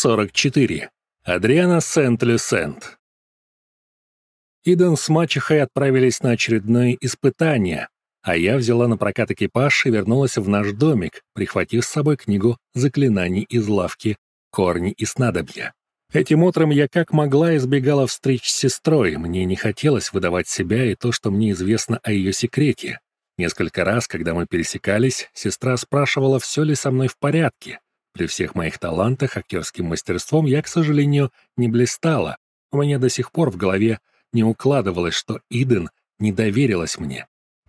44. Адриана Сент-Люсент. Иден с мачехой отправились на очередное испытание, а я взяла на прокат экипаж и вернулась в наш домик, прихватив с собой книгу заклинаний из лавки «Корни и снадобья». Этим утром я как могла избегала встреч с сестрой, мне не хотелось выдавать себя и то, что мне известно о ее секрете. Несколько раз, когда мы пересекались, сестра спрашивала, все ли со мной в порядке, при всех моих талантах актерским мастерством я, к сожалению, не блистала. У меня до сих пор в голове не укладывалось, что Иден не доверилась мне.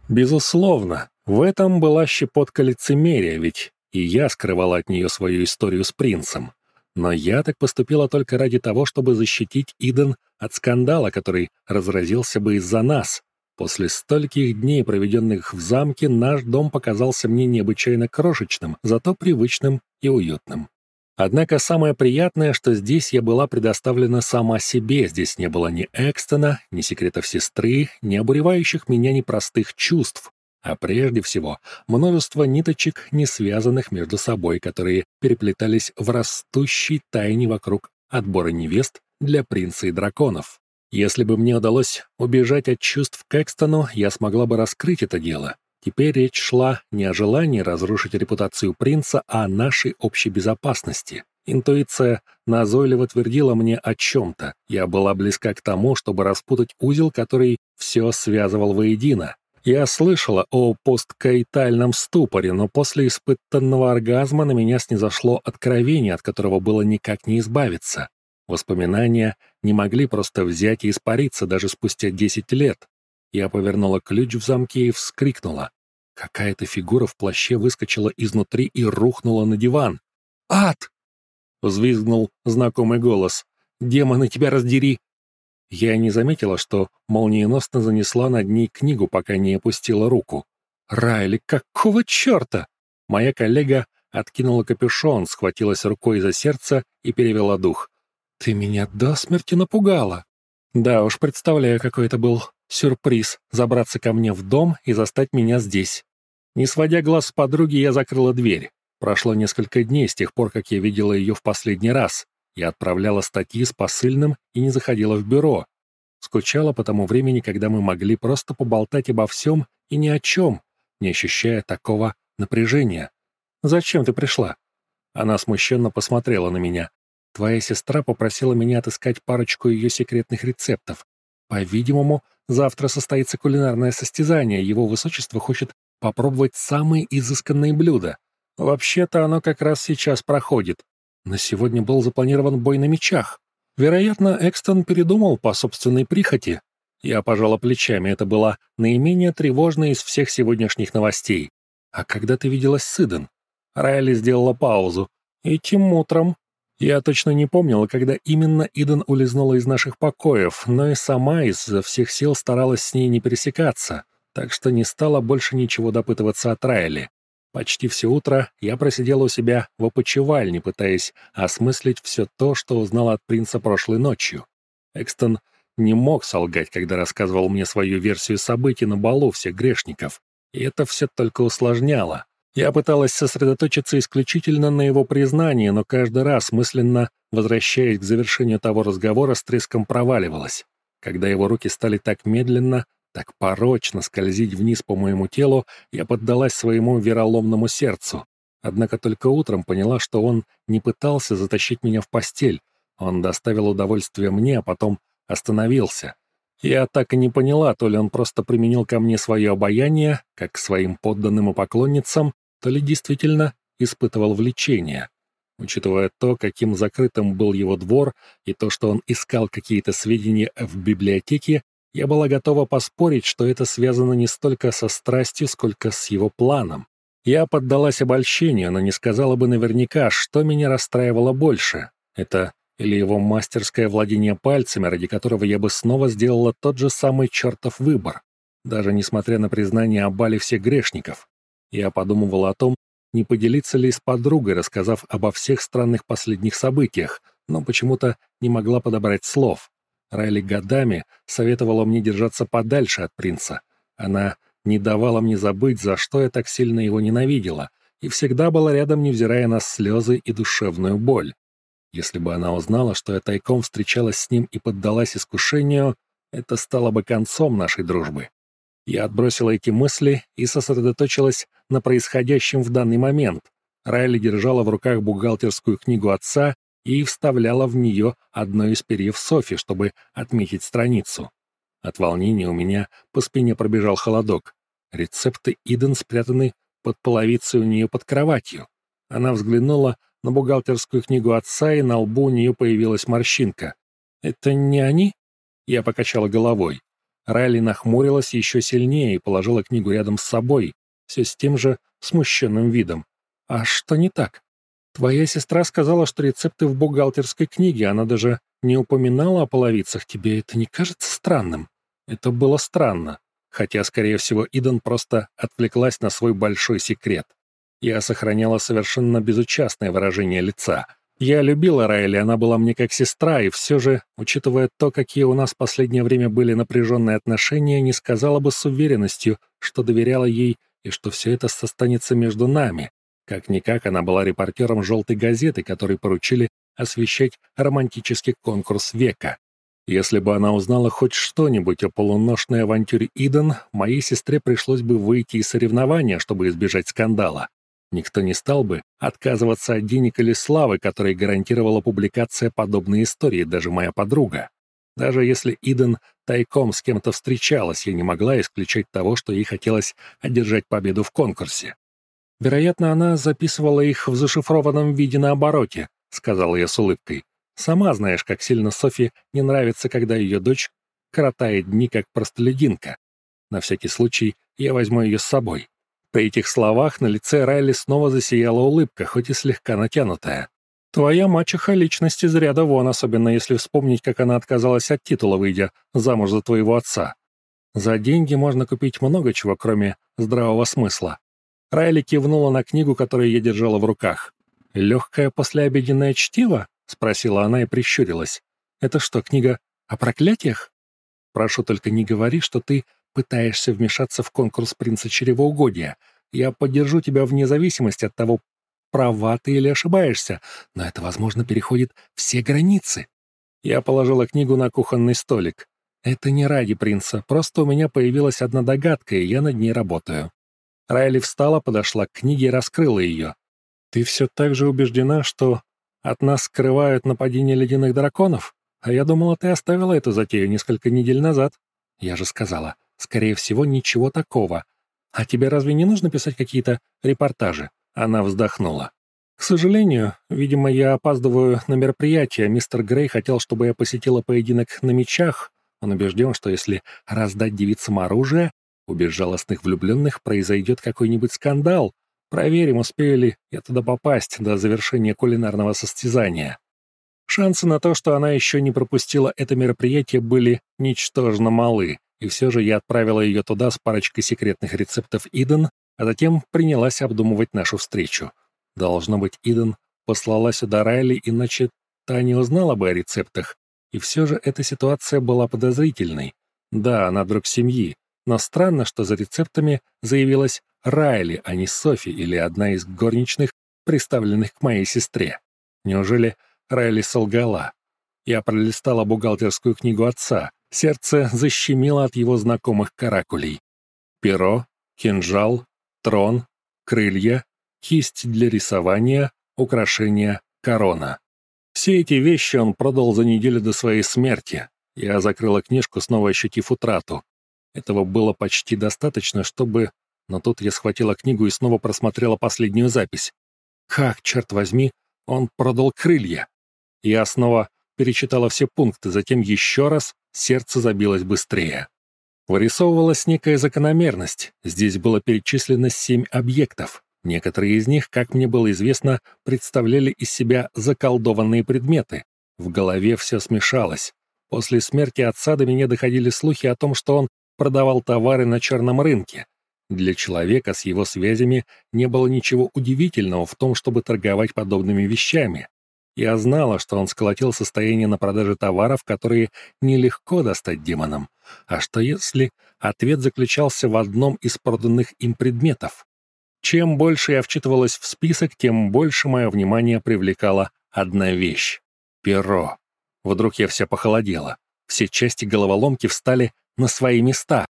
Безусловно, в этом была щепотка лицемерия, ведь и я скрывала от нее свою историю с принцем. Но я так поступила только ради того, чтобы защитить Иден от скандала, который разразился бы из-за нас. После стольких дней, проведенных в замке, наш дом показался мне необычайно крошечным, зато привычным и уютным. Однако самое приятное, что здесь я была предоставлена сама себе, здесь не было ни Экстона, ни секретов сестры, ни обуревающих меня непростых чувств, а прежде всего множество ниточек, не связанных между собой, которые переплетались в растущей тайне вокруг отбора невест для принца и драконов. Если бы мне удалось убежать от чувств к Экстону, я смогла бы раскрыть это дело. Теперь речь шла не о желании разрушить репутацию принца, а о нашей общей безопасности. Интуиция назойливо твердила мне о чем-то. Я была близка к тому, чтобы распутать узел, который все связывал воедино. Я слышала о посткаитальном ступоре, но после испытанного оргазма на меня снизошло откровение, от которого было никак не избавиться. Воспоминания не могли просто взять и испариться даже спустя десять лет. Я повернула ключ в замке и вскрикнула. Какая-то фигура в плаще выскочила изнутри и рухнула на диван. «Ад!» — взвизгнул знакомый голос. «Демоны, тебя раздери!» Я не заметила, что молниеносно занесла над ней книгу, пока не опустила руку. «Райли, какого черта?» Моя коллега откинула капюшон, схватилась рукой за сердце и перевела дух. «Ты меня до смерти напугала!» Да уж, представляю, какой это был сюрприз — забраться ко мне в дом и застать меня здесь. Не сводя глаз с подруги, я закрыла дверь. Прошло несколько дней с тех пор, как я видела ее в последний раз. Я отправляла статьи с посыльным и не заходила в бюро. Скучала по тому времени, когда мы могли просто поболтать обо всем и ни о чем, не ощущая такого напряжения. «Зачем ты пришла?» Она смущенно посмотрела на меня. Твоя сестра попросила меня отыскать парочку ее секретных рецептов. По-видимому, завтра состоится кулинарное состязание, его высочество хочет попробовать самые изысканные блюда. Вообще-то оно как раз сейчас проходит. На сегодня был запланирован бой на мечах. Вероятно, Экстон передумал по собственной прихоти. Я пожала плечами, это была наименее тревожная из всех сегодняшних новостей. А когда ты виделась с Иден? Райли сделала паузу. Этим утром. Я точно не помнила, когда именно Иден улизнула из наших покоев, но и сама изо всех сил старалась с ней не пересекаться, так что не стала больше ничего допытываться от Райли. Почти все утро я просидела у себя в опочивальне, пытаясь осмыслить все то, что узнала от принца прошлой ночью. Экстон не мог солгать, когда рассказывал мне свою версию событий на балу всех грешников, и это все только усложняло. Я пыталась сосредоточиться исключительно на его признании, но каждый раз, мысленно возвращаясь к завершению того разговора, с треском проваливалась. Когда его руки стали так медленно, так порочно скользить вниз по моему телу, я поддалась своему вероломному сердцу. Однако только утром поняла, что он не пытался затащить меня в постель. Он доставил удовольствие мне, а потом остановился. Я так и не поняла, то ли он просто применил ко мне свое обаяние, как к своим подданным и поклонницам, то ли действительно испытывал влечение. Учитывая то, каким закрытым был его двор, и то, что он искал какие-то сведения в библиотеке, я была готова поспорить, что это связано не столько со страстью, сколько с его планом. Я поддалась обольщению, но не сказала бы наверняка, что меня расстраивало больше. Это или его мастерское владение пальцами, ради которого я бы снова сделала тот же самый чертов выбор, даже несмотря на признание о бале всех грешников. Я подумывала о том, не поделиться ли с подругой, рассказав обо всех странных последних событиях, но почему-то не могла подобрать слов. Райли годами советовала мне держаться подальше от принца. Она не давала мне забыть, за что я так сильно его ненавидела, и всегда была рядом, невзирая на слезы и душевную боль. Если бы она узнала, что я тайком встречалась с ним и поддалась искушению, это стало бы концом нашей дружбы. Я отбросила эти мысли и сосредоточилась на происходящем в данный момент. Райли держала в руках бухгалтерскую книгу отца и вставляла в нее одно из перьев Софи, чтобы отметить страницу. От волнения у меня по спине пробежал холодок. Рецепты Иден спрятаны под половицей у нее под кроватью. Она взглянула на бухгалтерскую книгу отца, и на лбу у нее появилась морщинка. «Это не они?» Я покачала головой. Райли нахмурилась еще сильнее и положила книгу рядом с собой, все с тем же смущенным видом. «А что не так? Твоя сестра сказала, что рецепты в бухгалтерской книге, она даже не упоминала о половицах. Тебе это не кажется странным?» Это было странно, хотя, скорее всего, Иден просто отвлеклась на свой большой секрет. Я сохраняла совершенно безучастное выражение лица — я любила Райли, она была мне как сестра, и все же, учитывая то, какие у нас в последнее время были напряженные отношения, не сказала бы с уверенностью, что доверяла ей и что все это состанется между нами. Как-никак она была репортером «Желтой газеты», которой поручили освещать романтический конкурс века. Если бы она узнала хоть что-нибудь о полуношной авантюре Иден, моей сестре пришлось бы выйти из соревнования, чтобы избежать скандала. Никто не стал бы отказываться от денег или славы, которые гарантировала публикация подобной истории, даже моя подруга. Даже если Иден тайком с кем-то встречалась, я не могла исключать того, что ей хотелось одержать победу в конкурсе. «Вероятно, она записывала их в зашифрованном виде на обороте», — сказала я с улыбкой. «Сама знаешь, как сильно Софи не нравится, когда ее дочь коротает дни как простолюдинка. На всякий случай я возьму ее с собой. При этих словах на лице Райли снова засияла улыбка, хоть и слегка натянутая. «Твоя мачеха — личность из ряда вон, особенно если вспомнить, как она отказалась от титула, выйдя замуж за твоего отца. За деньги можно купить много чего, кроме здравого смысла». Райли кивнула на книгу, которую я держала в руках. «Легкое послеобеденное чтиво?» — спросила она и прищурилась. «Это что, книга о проклятиях?» «Прошу, только не говори, что ты пытаешься вмешаться в конкурс принца чревоугодия. Я поддержу тебя вне зависимости от того, права ты или ошибаешься, но это, возможно, переходит все границы. Я положила книгу на кухонный столик. Это не ради принца, просто у меня появилась одна догадка, и я над ней работаю. Райли встала, подошла к книге и раскрыла ее. «Ты все так же убеждена, что от нас скрывают нападение ледяных драконов? А я думала, ты оставила эту затею несколько недель назад. Я же сказала, Скорее всего, ничего такого. А тебе разве не нужно писать какие-то репортажи?» Она вздохнула. «К сожалению, видимо, я опаздываю на мероприятие. Мистер Грей хотел, чтобы я посетила поединок на мечах. Он убежден, что если раздать девицам оружие, у безжалостных влюбленных произойдет какой-нибудь скандал. Проверим, успею ли я туда попасть до завершения кулинарного состязания». Шансы на то, что она еще не пропустила это мероприятие, были ничтожно малы. И все же я отправила ее туда с парочкой секретных рецептов Иден, а затем принялась обдумывать нашу встречу. Должно быть, Иден послала сюда Райли, иначе та не узнала бы о рецептах. И все же эта ситуация была подозрительной. Да, она друг семьи, но странно, что за рецептами заявилась Райли, а не Софи или одна из горничных, представленных к моей сестре. Неужели Райли солгала? Я пролистала бухгалтерскую книгу отца, Сердце защемило от его знакомых каракулей. Перо, кинжал, трон, крылья, кисть для рисования, украшения, корона. Все эти вещи он продал за неделю до своей смерти. Я закрыла книжку, снова ощутив утрату. Этого было почти достаточно, чтобы... Но тут я схватила книгу и снова просмотрела последнюю запись. Как, черт возьми, он продал крылья? Я снова перечитала все пункты, затем еще раз, сердце забилось быстрее. Вырисовывалась некая закономерность. Здесь было перечислено семь объектов. Некоторые из них, как мне было известно, представляли из себя заколдованные предметы. В голове все смешалось. После смерти отца до меня доходили слухи о том, что он продавал товары на черном рынке. Для человека с его связями не было ничего удивительного в том, чтобы торговать подобными вещами. Я знала, что он сколотил состояние на продаже товаров, которые нелегко достать демонам. А что если ответ заключался в одном из проданных им предметов? Чем больше я вчитывалась в список, тем больше мое внимание привлекала одна вещь. Перо. Вдруг я вся похолодела. Все части головоломки встали на свои места.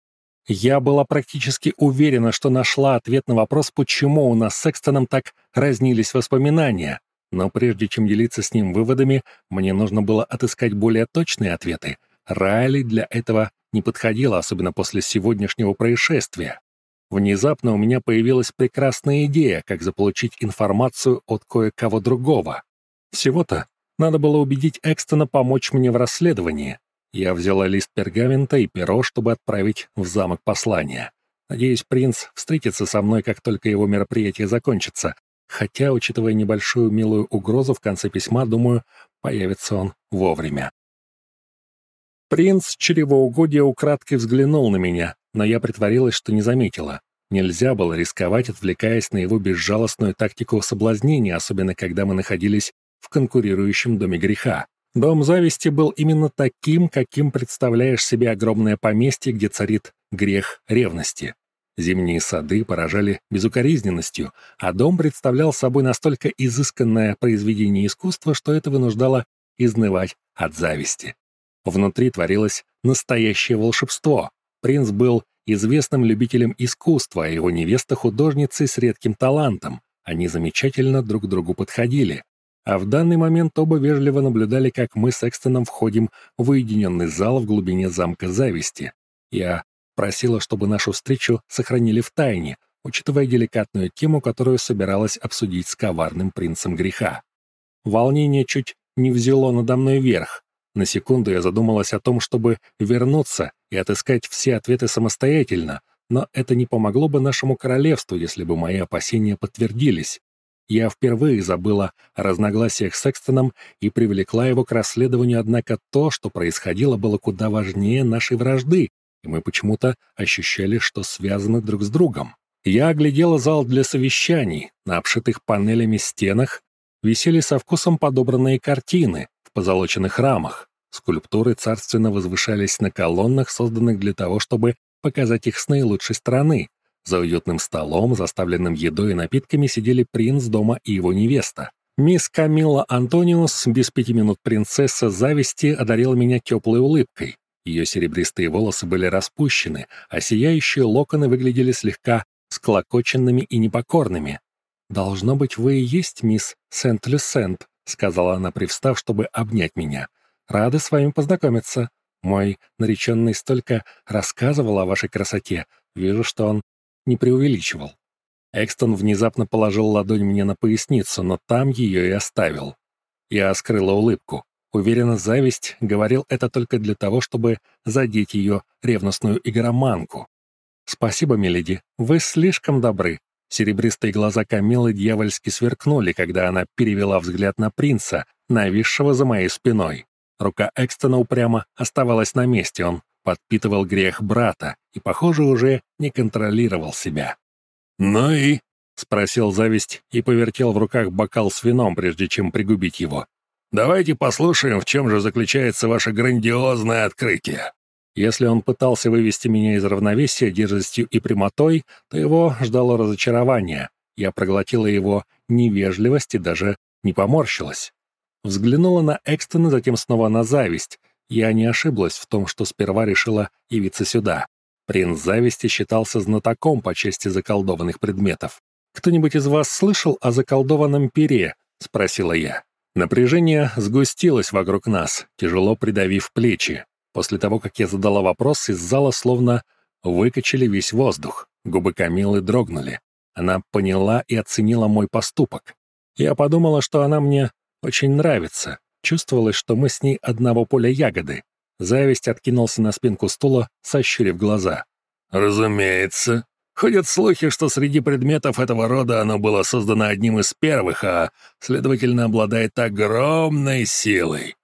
Я была практически уверена, что нашла ответ на вопрос, почему у нас с Экстоном так разнились воспоминания. Но прежде чем делиться с ним выводами, мне нужно было отыскать более точные ответы. Райли для этого не подходила, особенно после сегодняшнего происшествия. Внезапно у меня появилась прекрасная идея, как заполучить информацию от кое-кого другого. Всего-то надо было убедить Экстона помочь мне в расследовании. Я взяла лист пергамента и перо, чтобы отправить в замок послание. Надеюсь, принц встретится со мной, как только его мероприятие закончится. Хотя, учитывая небольшую милую угрозу в конце письма, думаю, появится он вовремя. Принц чревоугодия украдкой взглянул на меня, но я притворилась, что не заметила. Нельзя было рисковать, отвлекаясь на его безжалостную тактику соблазнения, особенно когда мы находились в конкурирующем доме греха. Дом зависти был именно таким, каким представляешь себе огромное поместье, где царит грех ревности. Зимние сады поражали безукоризненностью, а дом представлял собой настолько изысканное произведение искусства, что это вынуждало изнывать от зависти. Внутри творилось настоящее волшебство. Принц был известным любителем искусства, а его невеста — художницей с редким талантом. Они замечательно друг другу подходили. А в данный момент оба вежливо наблюдали, как мы с Экстоном входим в уединенный зал в глубине замка зависти. Я Просила, чтобы нашу встречу сохранили в тайне, учитывая деликатную тему, которую собиралась обсудить с коварным принцем греха. Волнение чуть не взяло надо мной верх. На секунду я задумалась о том, чтобы вернуться и отыскать все ответы самостоятельно, но это не помогло бы нашему королевству, если бы мои опасения подтвердились. Я впервые забыла о разногласиях с Экстоном и привлекла его к расследованию, однако то, что происходило, было куда важнее нашей вражды, и мы почему-то ощущали, что связаны друг с другом. Я оглядела зал для совещаний. На обшитых панелями стенах висели со вкусом подобранные картины в позолоченных рамах. Скульптуры царственно возвышались на колоннах, созданных для того, чтобы показать их с наилучшей стороны. За уютным столом, заставленным едой и напитками, сидели принц дома и его невеста. Мисс Камилла Антониус, без пяти минут принцесса зависти, одарила меня теплой улыбкой. Ее серебристые волосы были распущены, а сияющие локоны выглядели слегка склокоченными и непокорными. «Должно быть, вы и есть мисс Сент-Люсент», — сказала она, привстав, чтобы обнять меня. «Рада с вами познакомиться. Мой нареченный столько рассказывал о вашей красоте. Вижу, что он не преувеличивал». Экстон внезапно положил ладонь мне на поясницу, но там ее и оставил. Я скрыла улыбку. Уверена, зависть говорил это только для того, чтобы задеть ее ревностную игроманку. «Спасибо, миледи, вы слишком добры». Серебристые глаза Камилы дьявольски сверкнули, когда она перевела взгляд на принца, нависшего за моей спиной. Рука Экстона упрямо оставалась на месте, он подпитывал грех брата и, похоже, уже не контролировал себя. «Ну и?» — спросил зависть и повертел в руках бокал с вином, прежде чем пригубить его. Давайте послушаем, в чем же заключается ваше грандиозное открытие. Если он пытался вывести меня из равновесия дерзостью и прямотой, то его ждало разочарование. Я проглотила его невежливость и даже не поморщилась. Взглянула на Экстона, затем снова на зависть. Я не ошиблась в том, что сперва решила явиться сюда. Принц зависти считался знатоком по части заколдованных предметов. «Кто-нибудь из вас слышал о заколдованном пере?» — спросила я. Напряжение сгустилось вокруг нас, тяжело придавив плечи. После того, как я задала вопрос, из зала словно выкачали весь воздух. Губы Камилы дрогнули. Она поняла и оценила мой поступок. Я подумала, что она мне очень нравится. Чувствовалось, что мы с ней одного поля ягоды. Зависть откинулся на спинку стула, сощурив глаза. «Разумеется», Ходят слухи, что среди предметов этого рода оно было создано одним из первых, а, следовательно, обладает огромной силой.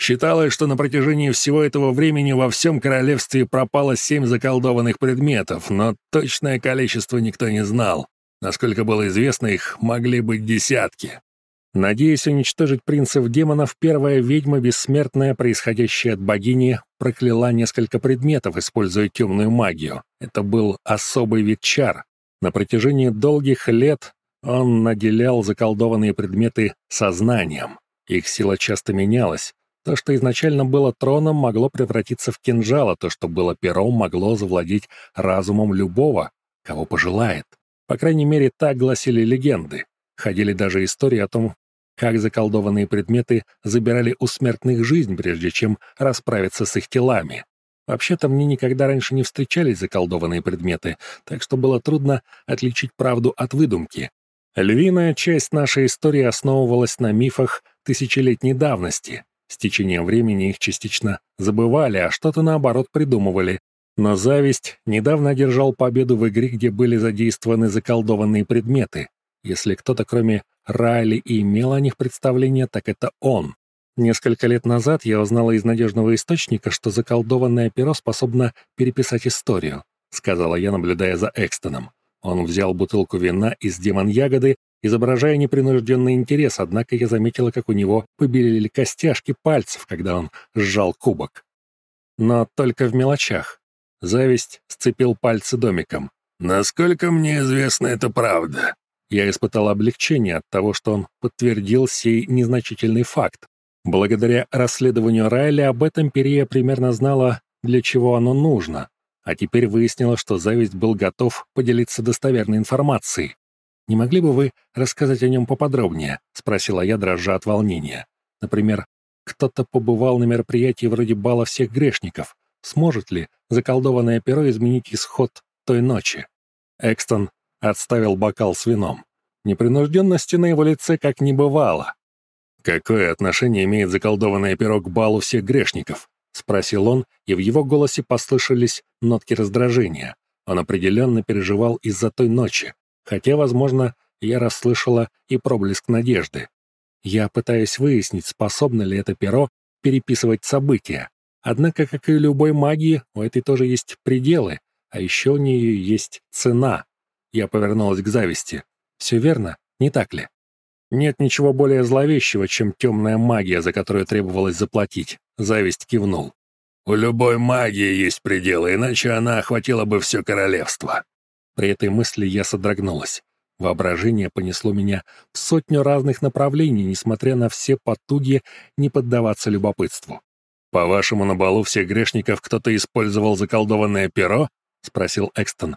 Считалось, что на протяжении всего этого времени во всем королевстве пропало семь заколдованных предметов, но точное количество никто не знал. Насколько было известно, их могли быть десятки. Надеясь уничтожить принцев-демонов, первая ведьма, бессмертная, происходящая от богини, прокляла несколько предметов, используя темную магию. Это был особый вид чар. На протяжении долгих лет он наделял заколдованные предметы сознанием. Их сила часто менялась. То, что изначально было троном, могло превратиться в кинжал, а то, что было пером, могло завладеть разумом любого, кого пожелает. По крайней мере, так гласили легенды. Ходили даже истории о том, как заколдованные предметы забирали у смертных жизнь, прежде чем расправиться с их телами. Вообще-то мне никогда раньше не встречались заколдованные предметы, так что было трудно отличить правду от выдумки. Львиная часть нашей истории основывалась на мифах тысячелетней давности. С течением времени их частично забывали, а что-то наоборот придумывали. Но зависть недавно одержал победу в игре, где были задействованы заколдованные предметы. Если кто-то, кроме Райли, и имел о них представление, так это он. Несколько лет назад я узнала из надежного источника, что заколдованное перо способно переписать историю, сказала я, наблюдая за Экстоном. Он взял бутылку вина из демон-ягоды, изображая непринужденный интерес, однако я заметила, как у него побелели костяшки пальцев, когда он сжал кубок. Но только в мелочах. Зависть сцепил пальцы домиком. «Насколько мне известно, это правда». Я испытал облегчение от того, что он подтвердил сей незначительный факт. Благодаря расследованию Райли об этом Перия примерно знала, для чего оно нужно, а теперь выяснила, что зависть был готов поделиться достоверной информацией. «Не могли бы вы рассказать о нем поподробнее?» — спросила я, дрожа от волнения. «Например, кто-то побывал на мероприятии вроде бала всех грешников. Сможет ли заколдованное перо изменить исход той ночи?» Экстон отставил бокал с вином. Непринужденности на его лице как не бывало. «Какое отношение имеет заколдованное перо к балу всех грешников?» — спросил он, и в его голосе послышались нотки раздражения. Он определенно переживал из-за той ночи, хотя, возможно, я расслышала и проблеск надежды. Я пытаюсь выяснить, способно ли это перо переписывать события. Однако, как и любой магии, у этой тоже есть пределы, а еще у нее есть цена. Я повернулась к зависти. Все верно, не так ли? Нет ничего более зловещего, чем темная магия, за которую требовалось заплатить. Зависть кивнул. У любой магии есть пределы, иначе она охватила бы все королевство. При этой мысли я содрогнулась. Воображение понесло меня в сотню разных направлений, несмотря на все потуги не поддаваться любопытству. «По-вашему, на балу всех грешников кто-то использовал заколдованное перо?» — спросил Экстон.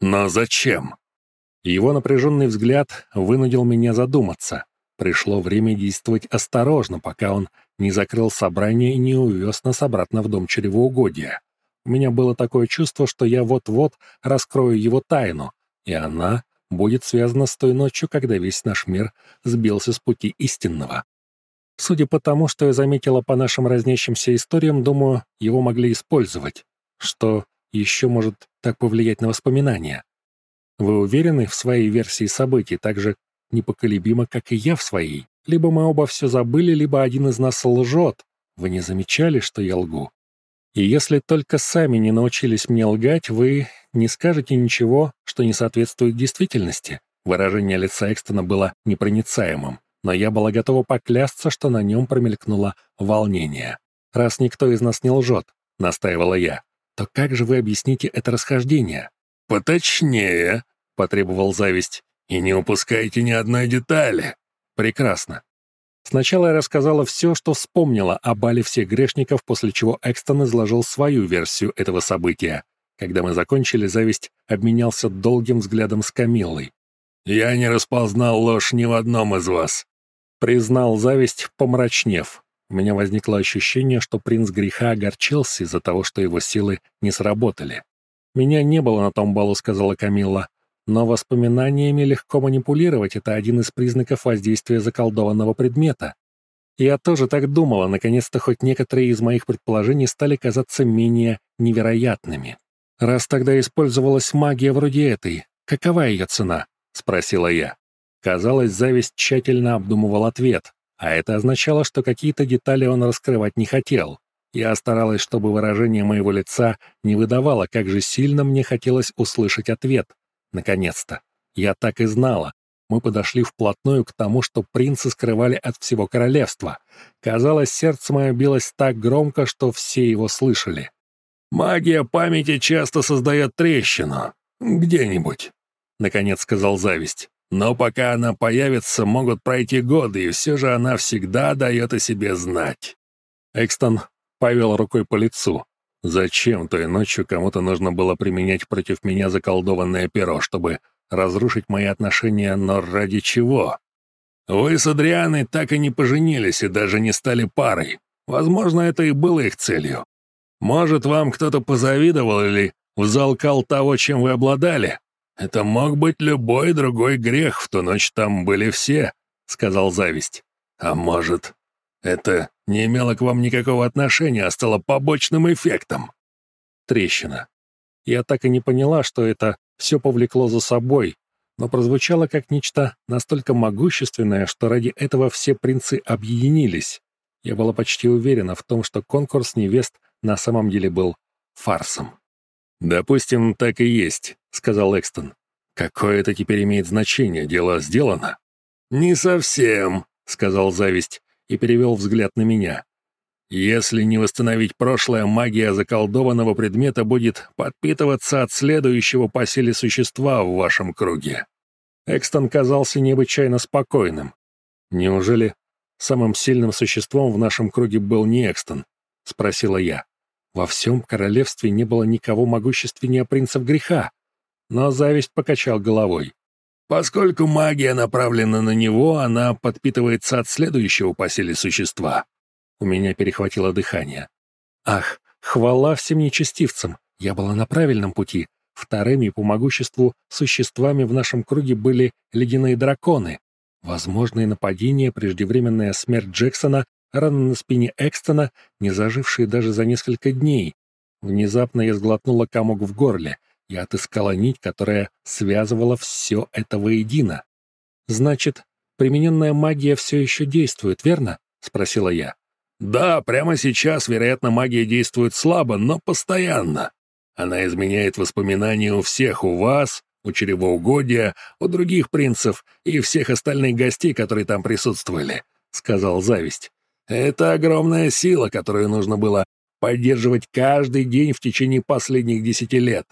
«Но зачем?» Его напряженный взгляд вынудил меня задуматься. Пришло время действовать осторожно, пока он не закрыл собрание и не увез нас обратно в дом чревоугодия. У меня было такое чувство, что я вот-вот раскрою его тайну, и она будет связана с той ночью, когда весь наш мир сбился с пути истинного. Судя по тому, что я заметила по нашим разнящимся историям, думаю, его могли использовать. Что еще может так повлиять на воспоминания? Вы уверены в своей версии событий так же непоколебимо, как и я в своей? Либо мы оба все забыли, либо один из нас лжет. Вы не замечали, что я лгу? И если только сами не научились мне лгать, вы не скажете ничего, что не соответствует действительности. Выражение лица Экстона было непроницаемым, но я была готова поклясться, что на нем промелькнуло волнение. «Раз никто из нас не лжет», — настаивала я, — «то как же вы объясните это расхождение?» «Поточнее», — потребовал зависть. «И не упускайте ни одной детали». «Прекрасно». Сначала я рассказала все, что вспомнила о бале всех грешников, после чего Экстон изложил свою версию этого события. Когда мы закончили, зависть обменялся долгим взглядом с Камиллой. «Я не распознал ложь ни в одном из вас», — признал зависть, помрачнев. Меня возникло ощущение, что принц греха огорчился из-за того, что его силы не сработали. «Меня не было на том балу», — сказала Камилла. «Но воспоминаниями легко манипулировать — это один из признаков воздействия заколдованного предмета. Я тоже так думала, наконец-то хоть некоторые из моих предположений стали казаться менее невероятными. Раз тогда использовалась магия вроде этой, какова ее цена?» — спросила я. Казалось, зависть тщательно обдумывал ответ, а это означало, что какие-то детали он раскрывать не хотел. Я старалась, чтобы выражение моего лица не выдавало, как же сильно мне хотелось услышать ответ. Наконец-то. Я так и знала. Мы подошли вплотную к тому, что принцы скрывали от всего королевства. Казалось, сердце мое билось так громко, что все его слышали. «Магия памяти часто создает трещину. Где-нибудь», — наконец сказал Зависть. Но пока она появится, могут пройти годы, и все же она всегда дает о себе знать». Экстон повел рукой по лицу. Зачем той ночью кому-то нужно было применять против меня заколдованное перо, чтобы разрушить мои отношения, но ради чего? Вы с Адрианой так и не поженились и даже не стали парой. Возможно, это и было их целью. Может, вам кто-то позавидовал или взалкал того, чем вы обладали? Это мог быть любой другой грех, в ту ночь там были все, — сказал зависть. А может, это не имело к вам никакого отношения, а стало побочным эффектом. Трещина. Я так и не поняла, что это все повлекло за собой, но прозвучало как нечто настолько могущественное, что ради этого все принцы объединились. Я была почти уверена в том, что конкурс невест на самом деле был фарсом. «Допустим, так и есть», — сказал Экстон. «Какое это теперь имеет значение? Дело сделано». «Не совсем», — сказал Зависть и перевел взгляд на меня. Если не восстановить прошлое, магия заколдованного предмета будет подпитываться от следующего по силе существа в вашем круге. Экстон казался необычайно спокойным. Неужели самым сильным существом в нашем круге был не Экстон? Спросила я. Во всем королевстве не было никого могущественнее принцев греха. Но зависть покачал головой. Поскольку магия направлена на него, она подпитывается от следующего по силе существа. У меня перехватило дыхание. Ах, хвала всем нечестивцам! Я была на правильном пути. Вторыми по могуществу существами в нашем круге были ледяные драконы. Возможные нападения, преждевременная смерть Джексона, раны на спине Экстона, не зажившие даже за несколько дней. Внезапно я сглотнула комок в горле. Я отыскала нить, которая связывала все это воедино. «Значит, примененная магия все еще действует, верно?» — спросила я. Да, прямо сейчас, вероятно, магия действует слабо, но постоянно. Она изменяет воспоминания у всех, у вас, у чревоугодия, у других принцев и всех остальных гостей, которые там присутствовали», — сказал Зависть. «Это огромная сила, которую нужно было поддерживать каждый день в течение последних десяти лет».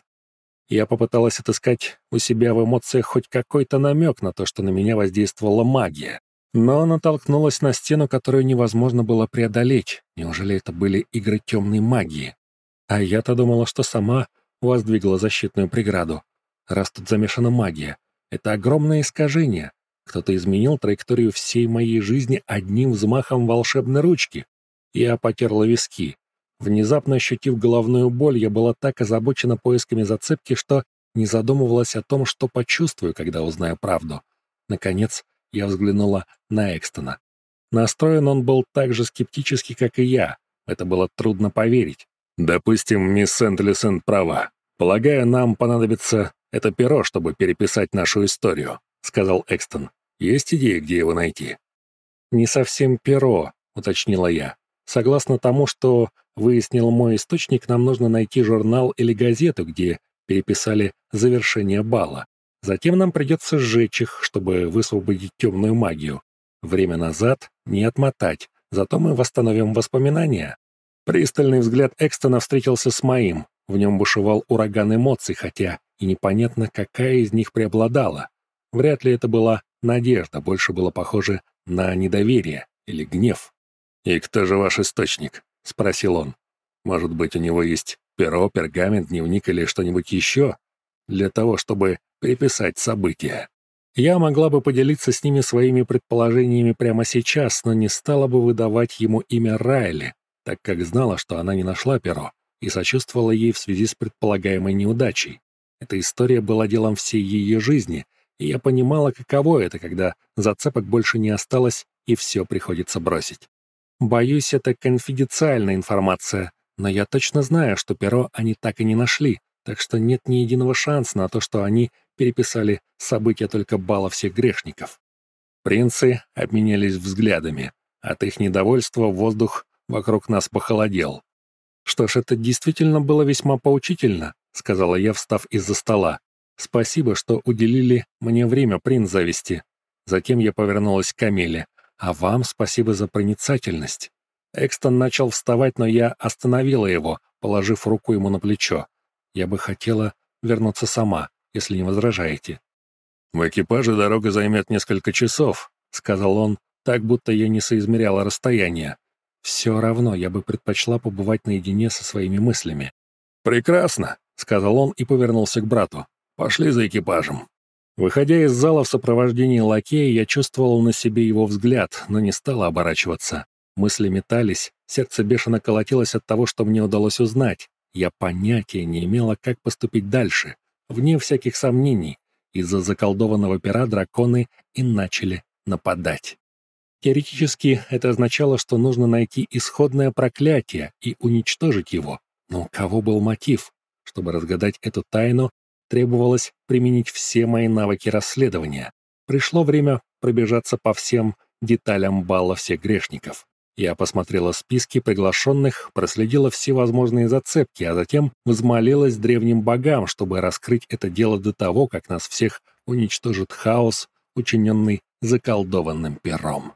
Я попыталась отыскать у себя в эмоциях хоть какой-то намек на то, что на меня воздействовала магия. Но натолкнулась на стену, которую невозможно было преодолеть. Неужели это были игры темной магии? А я-то думала, что сама воздвигла защитную преграду. Раз тут замешана магия, это огромное искажение. Кто-то изменил траекторию всей моей жизни одним взмахом волшебной ручки. Я потерла виски. Внезапно ощутив головную боль, я была так озабочена поисками зацепки, что не задумывалась о том, что почувствую, когда узнаю правду. Наконец, я взглянула на Экстона. Настроен он был так же скептически, как и я. Это было трудно поверить. «Допустим, мисс Сент-Люсент права. Полагаю, нам понадобится это перо, чтобы переписать нашу историю», — сказал Экстон. «Есть идеи, где его найти?» «Не совсем перо», — уточнила я. «Согласно тому, что выяснил мой источник, нам нужно найти журнал или газету, где переписали завершение бала. Затем нам придется сжечь их, чтобы высвободить темную магию. Время назад не отмотать, зато мы восстановим воспоминания. Пристальный взгляд Экстона встретился с моим. В нем бушевал ураган эмоций, хотя и непонятно, какая из них преобладала. Вряд ли это была надежда, больше было похоже на недоверие или гнев. «И кто же ваш источник?» — спросил он. «Может быть, у него есть перо, пергамент, дневник или что-нибудь еще? Для того, чтобы приписать события. Я могла бы поделиться с ними своими предположениями прямо сейчас, но не стала бы выдавать ему имя Райли, так как знала, что она не нашла перо, и сочувствовала ей в связи с предполагаемой неудачей. Эта история была делом всей ее жизни, и я понимала, каково это, когда зацепок больше не осталось, и все приходится бросить. Боюсь, это конфиденциальная информация, но я точно знаю, что перо они так и не нашли, так что нет ни единого шанса на то, что они переписали события только бала всех грешников. Принцы обменялись взглядами. От их недовольства воздух вокруг нас похолодел. «Что ж, это действительно было весьма поучительно», — сказала я, встав из-за стола. «Спасибо, что уделили мне время, принц зависти». Затем я повернулась к Камиле. «А вам спасибо за проницательность». Экстон начал вставать, но я остановила его, положив руку ему на плечо. Я бы хотела вернуться сама, если не возражаете». «В экипаже дорога займет несколько часов», — сказал он, так будто я не соизмеряла расстояние. Все равно я бы предпочла побывать наедине со своими мыслями. «Прекрасно», — сказал он и повернулся к брату. «Пошли за экипажем». Выходя из зала в сопровождении лакея, я чувствовал на себе его взгляд, но не стала оборачиваться. Мысли метались, сердце бешено колотилось от того, что мне удалось узнать. Я понятия не имела, как поступить дальше. Вне всяких сомнений, из-за заколдованного пера драконы и начали нападать. Теоретически это означало, что нужно найти исходное проклятие и уничтожить его. Но у кого был мотив? Чтобы разгадать эту тайну, требовалось применить все мои навыки расследования. Пришло время пробежаться по всем деталям бала всех грешников. Я посмотрела списки приглашенных, проследила все возможные зацепки, а затем взмолилась древним богам, чтобы раскрыть это дело до того, как нас всех уничтожит хаос, учиненный заколдованным пером.